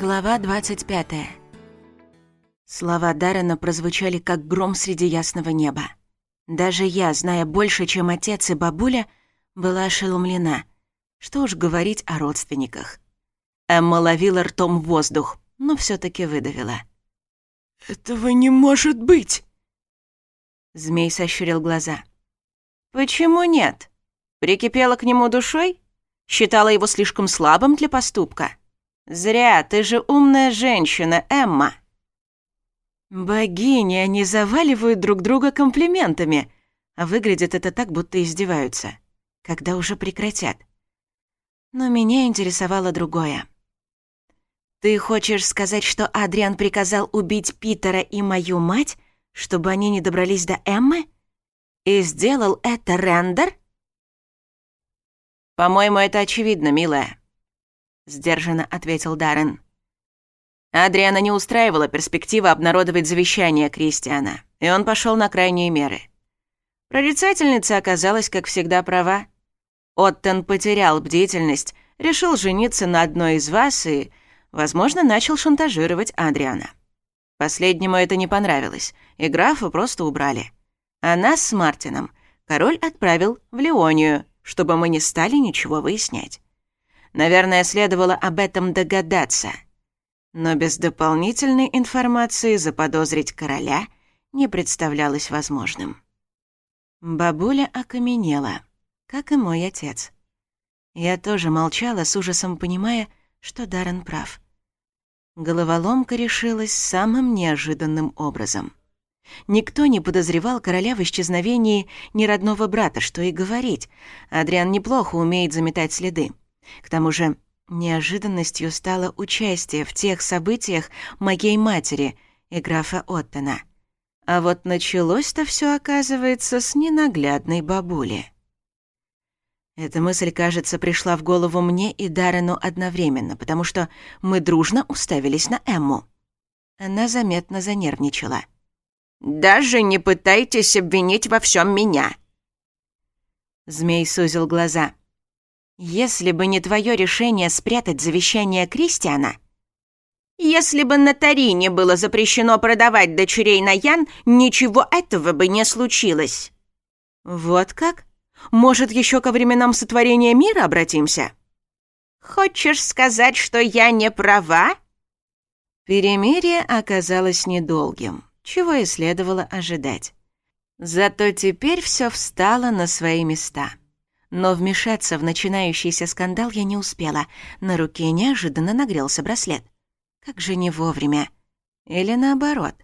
Глава 25. Слова Даррена прозвучали как гром среди ясного неба. Даже я, зная больше, чем отец и бабуля, была ошеломлена. Что уж говорить о родственниках. Эмма ловила ртом воздух, но все таки выдавила. «Этого не может быть!» Змей сощурил глаза. «Почему нет? Прикипела к нему душой? Считала его слишком слабым для поступка?» «Зря, ты же умная женщина, Эмма!» «Богини, они заваливают друг друга комплиментами!» А выглядит это так, будто издеваются. Когда уже прекратят? Но меня интересовало другое. «Ты хочешь сказать, что Адриан приказал убить Питера и мою мать, чтобы они не добрались до Эммы? И сделал это Рендер?» «По-моему, это очевидно, милая», сдержанно ответил Даррен. Адриана не устраивала перспектива обнародовать завещание Кристиана, и он пошел на крайние меры. Прорицательница оказалась, как всегда, права. Оттон потерял бдительность, решил жениться на одной из вас и, возможно, начал шантажировать Адриана. Последнему это не понравилось, и графа просто убрали. А нас с Мартином король отправил в Леонию, чтобы мы не стали ничего выяснять. Наверное, следовало об этом догадаться. Но без дополнительной информации заподозрить короля не представлялось возможным. Бабуля окаменела, как и мой отец. Я тоже молчала, с ужасом понимая, что Даррен прав. Головоломка решилась самым неожиданным образом. Никто не подозревал короля в исчезновении ни родного брата, что и говорить. Адриан неплохо умеет заметать следы. К тому же неожиданностью стало участие в тех событиях моей матери и графа Оттона. А вот началось-то все оказывается, с ненаглядной бабули. Эта мысль, кажется, пришла в голову мне и Дарину одновременно, потому что мы дружно уставились на Эмму. Она заметно занервничала. «Даже не пытайтесь обвинить во всем меня!» Змей сузил глаза. «Если бы не твое решение спрятать завещание Кристиана...» «Если бы на Тарине было запрещено продавать дочерей Наян, ничего этого бы не случилось». «Вот как? Может, еще ко временам сотворения мира обратимся?» «Хочешь сказать, что я не права?» Перемирие оказалось недолгим, чего и следовало ожидать. Зато теперь все встало на свои места. Но вмешаться в начинающийся скандал я не успела. На руке неожиданно нагрелся браслет. Как же не вовремя. Или наоборот.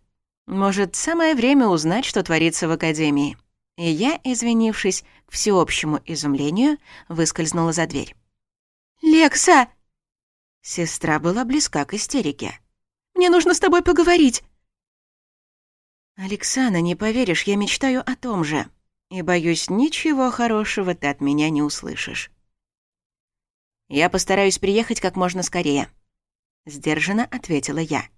Может, самое время узнать, что творится в академии. И я, извинившись, к всеобщему изумлению, выскользнула за дверь. «Лекса!» Сестра была близка к истерике. «Мне нужно с тобой поговорить!» «Александра, не поверишь, я мечтаю о том же», и, боюсь, ничего хорошего ты от меня не услышишь. «Я постараюсь приехать как можно скорее», — сдержанно ответила я.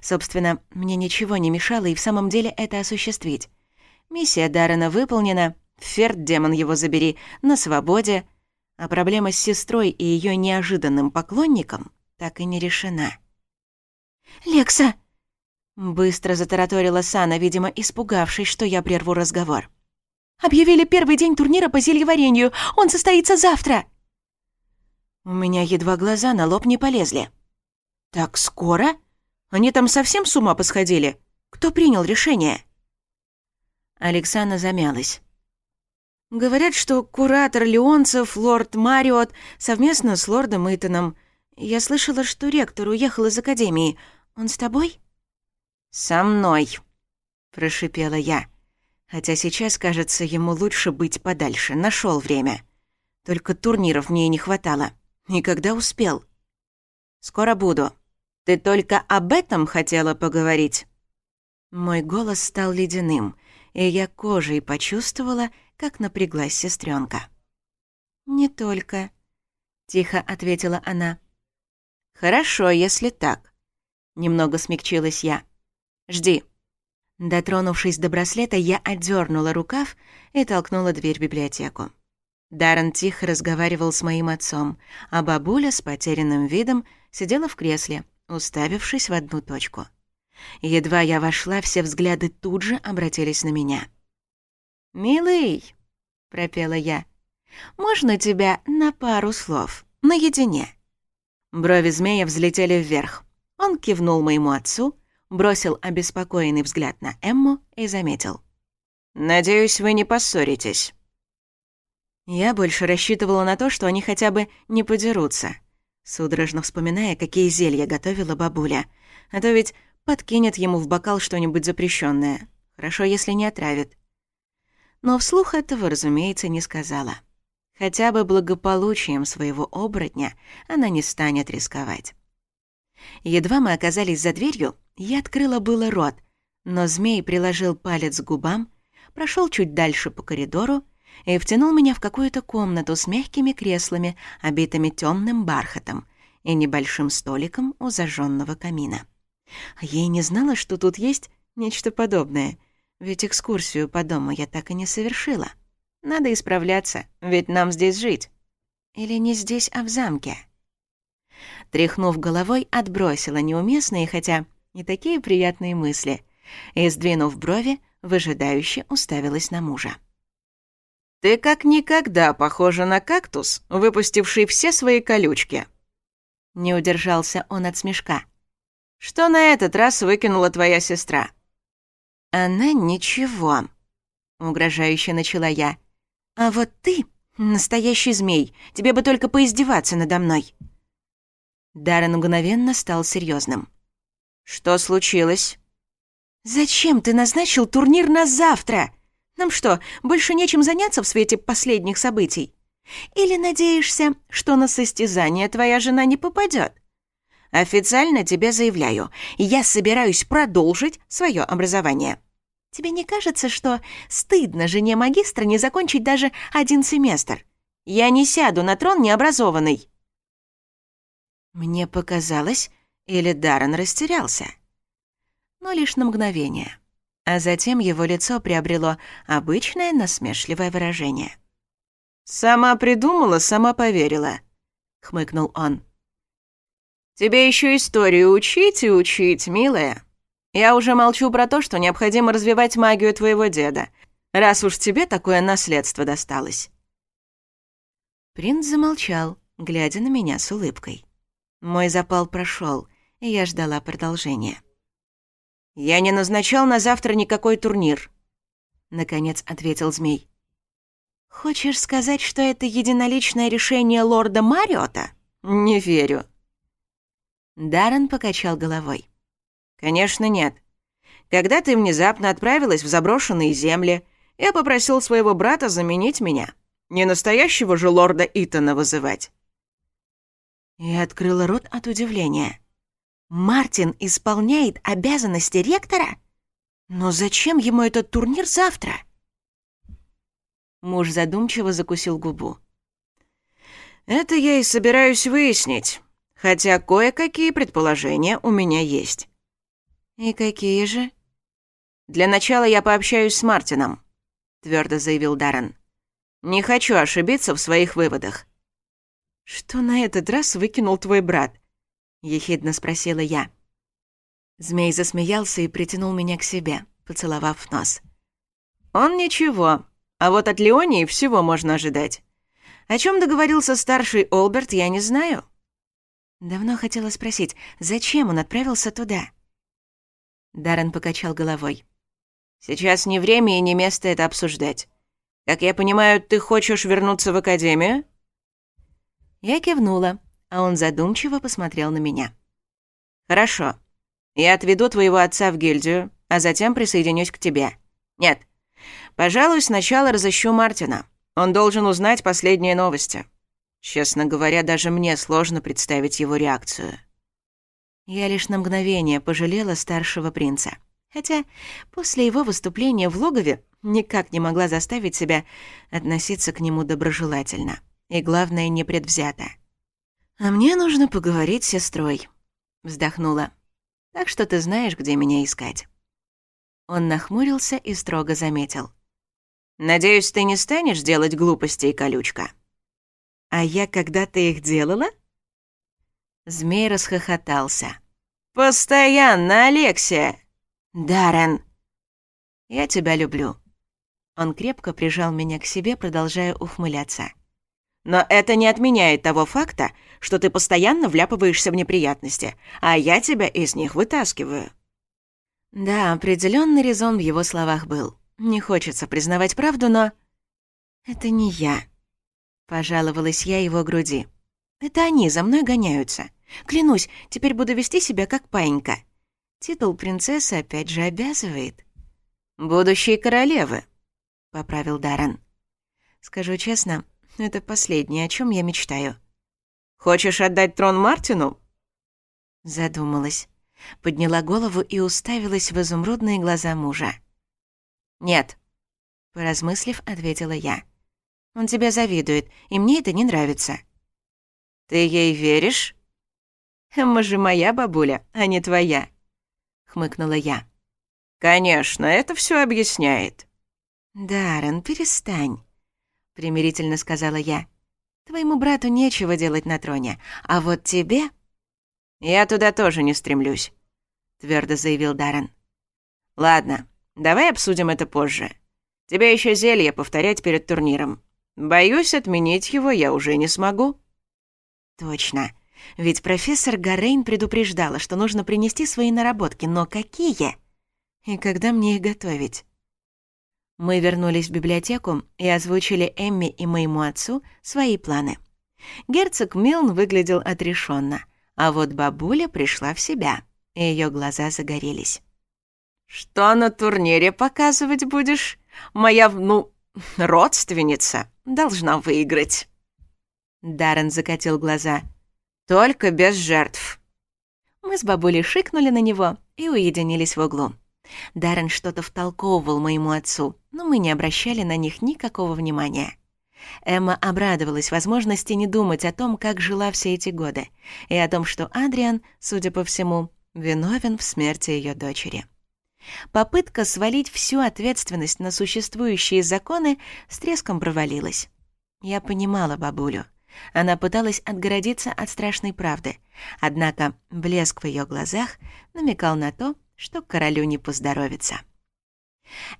Собственно, мне ничего не мешало и в самом деле это осуществить. Миссия Даррена выполнена, Ферд, демон его забери, на свободе, а проблема с сестрой и ее неожиданным поклонником так и не решена. «Лекса!» — быстро затараторила Сана, видимо, испугавшись, что я прерву разговор. Объявили первый день турнира по зельеварению. Он состоится завтра!» У меня едва глаза на лоб не полезли. «Так скоро? Они там совсем с ума посходили? Кто принял решение?» Александра замялась. «Говорят, что куратор Леонцев, лорд Мариот, совместно с лордом Итаном. Я слышала, что ректор уехал из академии. Он с тобой?» «Со мной», — прошипела я. Хотя сейчас, кажется, ему лучше быть подальше. Нашел время. Только турниров мне и не хватало. Никогда успел. Скоро буду. Ты только об этом хотела поговорить? Мой голос стал ледяным, и я кожей почувствовала, как напряглась сестренка. «Не только», — тихо ответила она. «Хорошо, если так», — немного смягчилась я. «Жди». Дотронувшись до браслета, я отдернула рукав и толкнула дверь в библиотеку. Даррен тихо разговаривал с моим отцом, а бабуля с потерянным видом сидела в кресле, уставившись в одну точку. Едва я вошла, все взгляды тут же обратились на меня. «Милый», — пропела я, — «можно тебя на пару слов, наедине?» Брови змея взлетели вверх. Он кивнул моему отцу, бросил обеспокоенный взгляд на Эмму и заметил. «Надеюсь, вы не поссоритесь». Я больше рассчитывала на то, что они хотя бы не подерутся, судорожно вспоминая, какие зелья готовила бабуля. А то ведь подкинет ему в бокал что-нибудь запрещенное. Хорошо, если не отравит. Но вслух этого, разумеется, не сказала. Хотя бы благополучием своего оборотня она не станет рисковать. Едва мы оказались за дверью, я открыла было рот, но змей приложил палец к губам, прошел чуть дальше по коридору и втянул меня в какую-то комнату с мягкими креслами, обитыми темным бархатом и небольшим столиком у зажженного камина. А я и не знала, что тут есть нечто подобное, ведь экскурсию по дому я так и не совершила. Надо исправляться, ведь нам здесь жить. Или не здесь, а в замке. Тряхнув головой, отбросила неуместные, хотя не такие приятные мысли, и, сдвинув брови, выжидающе уставилась на мужа. «Ты как никогда похожа на кактус, выпустивший все свои колючки». Не удержался он от смешка. «Что на этот раз выкинула твоя сестра?» «Она ничего», — угрожающе начала я. «А вот ты настоящий змей, тебе бы только поиздеваться надо мной». Даррен мгновенно стал серьезным. «Что случилось?» «Зачем ты назначил турнир на завтра? Нам что, больше нечем заняться в свете последних событий? Или надеешься, что на состязание твоя жена не попадет? Официально тебе заявляю, я собираюсь продолжить свое образование». Тебе не кажется, что стыдно жене магистра не закончить даже один семестр? Я не сяду на трон необразованный». Мне показалось, или Даррен растерялся? Но лишь на мгновение. А затем его лицо приобрело обычное насмешливое выражение. «Сама придумала, сама поверила», — хмыкнул он. «Тебе еще историю учить и учить, милая. Я уже молчу про то, что необходимо развивать магию твоего деда, раз уж тебе такое наследство досталось». Принц замолчал, глядя на меня с улыбкой. Мой запал прошел, я ждала продолжения. «Я не назначал на завтра никакой турнир», — наконец ответил змей. «Хочешь сказать, что это единоличное решение лорда Мариота?» «Не верю». Даррен покачал головой. «Конечно нет. Когда ты внезапно отправилась в заброшенные земли, я попросил своего брата заменить меня. Не настоящего же лорда Итана вызывать». Я открыла рот от удивления. Мартин исполняет обязанности ректора? Но зачем ему этот турнир завтра? Муж задумчиво закусил губу. Это я и собираюсь выяснить, хотя кое-какие предположения у меня есть. И какие же? Для начала я пообщаюсь с Мартином, твердо заявил Даррен. Не хочу ошибиться в своих выводах. Что на этот раз выкинул твой брат? — ехидно спросила я. Змей засмеялся и притянул меня к себе, поцеловав нос. «Он ничего, а вот от Леонии всего можно ожидать. О чем договорился старший Олберт, я не знаю». Давно хотела спросить, зачем он отправился туда? Даррен покачал головой. «Сейчас не время и не место это обсуждать. Как я понимаю, ты хочешь вернуться в Академию?» Я кивнула а он задумчиво посмотрел на меня. «Хорошо. Я отведу твоего отца в гильдию, а затем присоединюсь к тебе. Нет. Пожалуй, сначала разыщу Мартина. Он должен узнать последние новости. Честно говоря, даже мне сложно представить его реакцию». Я лишь на мгновение пожалела старшего принца. Хотя после его выступления в логове никак не могла заставить себя относиться к нему доброжелательно. И главное, непредвзято. «А мне нужно поговорить с сестрой», — вздохнула. «Так что ты знаешь, где меня искать». Он нахмурился и строго заметил. «Надеюсь, ты не станешь делать глупостей, колючка». «А я когда-то их делала?» Змей расхохотался. «Постоянно, Алексия!» «Даррен!» «Я тебя люблю». Он крепко прижал меня к себе, продолжая ухмыляться. Но это не отменяет того факта, что ты постоянно вляпываешься в неприятности, а я тебя из них вытаскиваю». Да, определенный резон в его словах был. Не хочется признавать правду, но... «Это не я», — пожаловалась я его груди. «Это они за мной гоняются. Клянусь, теперь буду вести себя как паинька». Титул принцессы опять же обязывает. «Будущие королевы», — поправил Даррен. Скажу честно, это последнее, о чем я мечтаю. Хочешь отдать трон Мартину? Задумалась. Подняла голову и уставилась в изумрудные глаза мужа. «Нет», — поразмыслив, ответила я. «Он тебя завидует, и мне это не нравится». «Ты ей веришь?» «Мы же моя бабуля, а не твоя», — хмыкнула я. «Конечно, это все объясняет». «Даррен, перестань примирительно сказала я. Твоему брату нечего делать на троне, а вот тебе... Я туда тоже не стремлюсь, твердо заявил Даррен. Ладно, давай обсудим это позже. Тебя еще зелье повторять перед турниром. Боюсь, отменить его я уже не смогу. Точно. Ведь профессор Гаррейн предупреждала, что нужно принести свои наработки, но какие? И когда мне их готовить? Мы вернулись в библиотеку и озвучили Эмми и моему отцу свои планы. Герцог Милн выглядел отрешенно, а вот бабуля пришла в себя, и ее глаза загорелись. «Что на турнире показывать будешь? Моя, ну, родственница должна выиграть». Даррен закатил глаза. «Только без жертв». Мы с бабулей шикнули на него и уединились в углу. Даррен что-то втолковывал моему отцу, но мы не обращали на них никакого внимания. Эмма обрадовалась возможности не думать о том, как жила все эти годы, и о том, что Адриан, судя по всему, виновен в смерти ее дочери. Попытка свалить всю ответственность на существующие законы с треском провалилась. Я понимала бабулю. Она пыталась отгородиться от страшной правды, однако блеск в ее глазах намекал на то, что королю не поздоровится.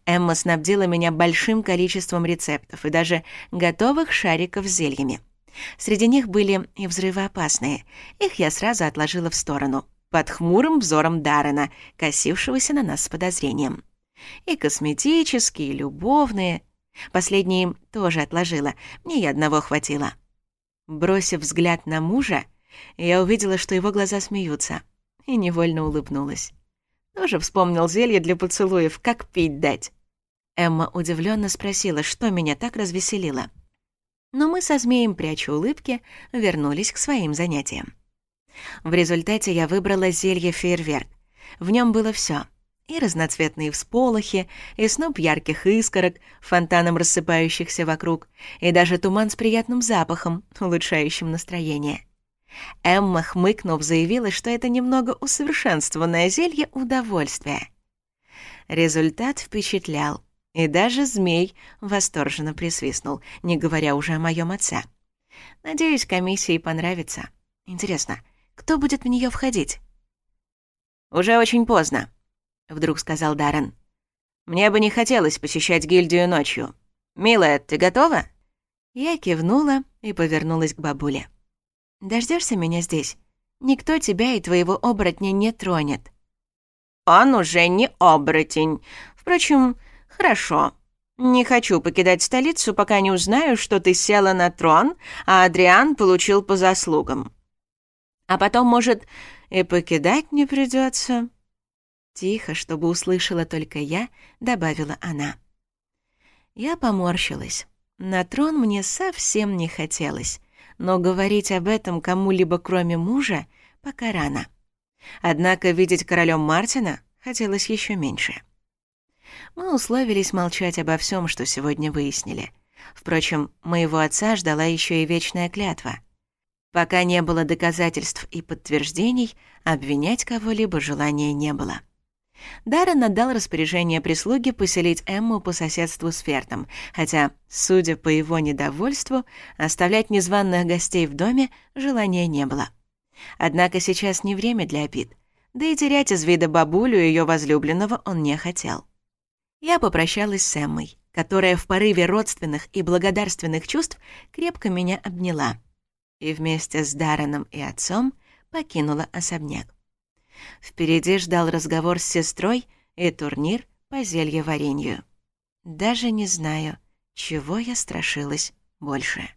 Эмма снабдила меня большим количеством рецептов и даже готовых шариков с зельями. Среди них были и взрывоопасные. Их я сразу отложила в сторону, под хмурым взором Даррена, косившегося на нас с подозрением. И косметические, и любовные. Последние тоже отложила, мне и одного хватило. Бросив взгляд на мужа, я увидела, что его глаза смеются, и невольно улыбнулась. Тоже вспомнил зелье для поцелуев, как пить дать. Эмма удивленно спросила, что меня так развеселило. Но мы со змеем, пряча улыбки, вернулись к своим занятиям. В результате я выбрала зелье «Фейерверк». В нем было все: И разноцветные всполохи, и сноп ярких искорок, фонтаном рассыпающихся вокруг, и даже туман с приятным запахом, улучшающим настроение. Эмма, хмыкнув, заявила, что это немного усовершенствованное зелье удовольствия. Результат впечатлял, и даже змей восторженно присвистнул, не говоря уже о моем отце. Надеюсь, комиссии понравится. Интересно, кто будет в нее входить? «Уже очень поздно», — вдруг сказал Даррен. «Мне бы не хотелось посещать гильдию ночью. Милая, ты готова?» Я кивнула и повернулась к бабуле. Дождешься меня здесь? Никто тебя и твоего оборотня не тронет». «Он уже не оборотень. Впрочем, хорошо. Не хочу покидать столицу, пока не узнаю, что ты села на трон, а Адриан получил по заслугам. А потом, может, и покидать не придется. Тихо, чтобы услышала только я, добавила она. Я поморщилась. На трон мне совсем не хотелось но говорить об этом кому-либо кроме мужа пока рано. Однако видеть королем Мартина хотелось еще меньше. Мы условились молчать обо всем, что сегодня выяснили. Впрочем, моего отца ждала еще и вечная клятва. Пока не было доказательств и подтверждений, обвинять кого-либо желания не было. Даррен отдал распоряжение прислуги поселить Эмму по соседству с Фертом, хотя, судя по его недовольству, оставлять незваных гостей в доме желания не было. Однако сейчас не время для обид, да и терять из вида бабулю и её возлюбленного он не хотел. Я попрощалась с Эммой, которая в порыве родственных и благодарственных чувств крепко меня обняла и вместе с Дарреном и отцом покинула особняк. Впереди ждал разговор с сестрой и турнир по зельеварению. Даже не знаю, чего я страшилась больше.